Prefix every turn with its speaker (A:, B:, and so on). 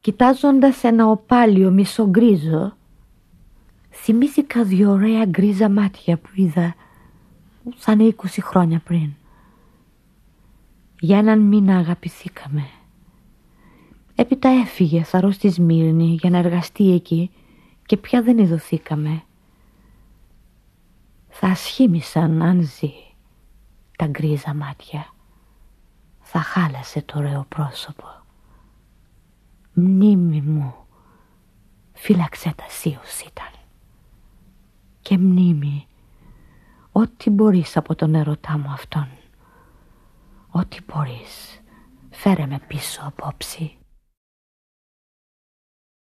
A: Κοιτάζοντας ένα οπάλιο μισογκρίζο θυμήθηκα δυο ωραία γκρίζα μάτια που είδα σαν είκοσι χρόνια πριν. Για έναν μήνα αγαπηθήκαμε. Έπειτα έφυγε θαρώ στη Σμύρνη για να εργαστεί εκεί και πια δεν ειδωθήκαμε. Θα ασχήμισαν αν ζει τα γκρίζα μάτια. Θα χάλασε το ωραίο πρόσωπο. Μνήμη μου, φύλαξε τα σίους ήταν. Και μνήμη, ό,τι μπορείς από τον ερωτά μου αυτόν. Ό,τι μπορείς, φέρε με πίσω απόψη.